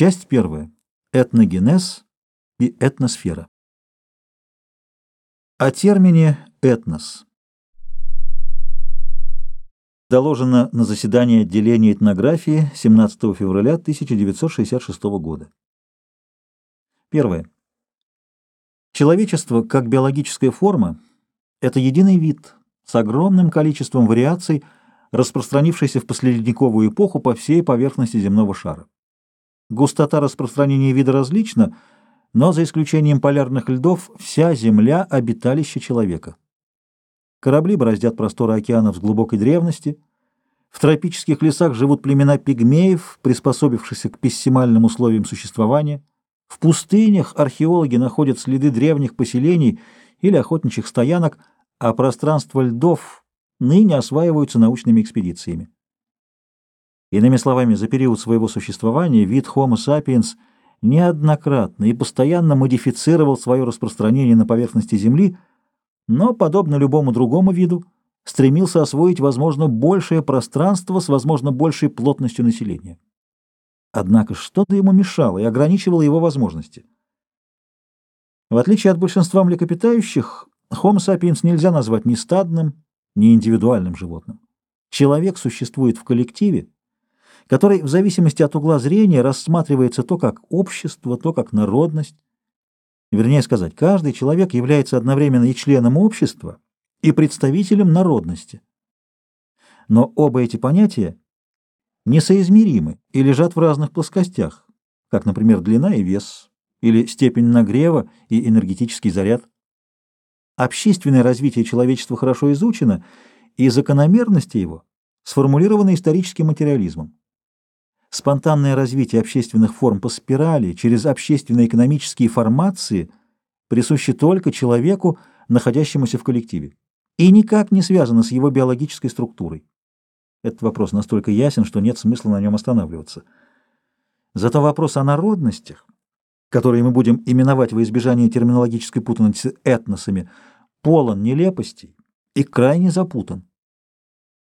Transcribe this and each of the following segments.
Часть первая. Этногенез и этносфера. О термине «этнос». Доложено на заседании отделения этнографии 17 февраля 1966 года. Первое. Человечество как биологическая форма – это единый вид с огромным количеством вариаций, распространившийся в последневековую эпоху по всей поверхности земного шара. Густота распространения вида различна, но за исключением полярных льдов вся Земля – обиталище человека. Корабли бороздят просторы океанов с глубокой древности. В тропических лесах живут племена пигмеев, приспособившихся к пессимальным условиям существования. В пустынях археологи находят следы древних поселений или охотничьих стоянок, а пространство льдов ныне осваиваются научными экспедициями. Иными словами, за период своего существования вид Homo sapiens неоднократно и постоянно модифицировал свое распространение на поверхности Земли, но, подобно любому другому виду, стремился освоить, возможно, большее пространство с, возможно, большей плотностью населения. Однако что-то ему мешало и ограничивало его возможности. В отличие от большинства млекопитающих, Homo sapiens нельзя назвать ни стадным, ни индивидуальным животным. Человек существует в коллективе, который в зависимости от угла зрения рассматривается то как общество, то как народность. Вернее сказать, каждый человек является одновременно и членом общества, и представителем народности. Но оба эти понятия несоизмеримы и лежат в разных плоскостях, как, например, длина и вес, или степень нагрева и энергетический заряд. Общественное развитие человечества хорошо изучено, и закономерности его сформулированы историческим материализмом. Спонтанное развитие общественных форм по спирали через общественно-экономические формации присуще только человеку, находящемуся в коллективе, и никак не связано с его биологической структурой. Этот вопрос настолько ясен, что нет смысла на нем останавливаться. Зато вопрос о народностях, которые мы будем именовать во избежание терминологической путаницы этносами, полон нелепостей и крайне запутан.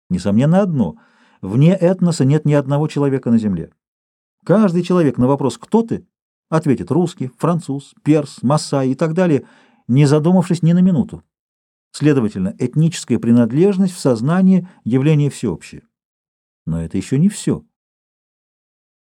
Несомненно одно — Вне этноса нет ни одного человека на земле. Каждый человек на вопрос «Кто ты?» ответит русский, француз, перс, массай и так далее, не задумавшись ни на минуту. Следовательно, этническая принадлежность в сознании – явление всеобщее. Но это еще не все.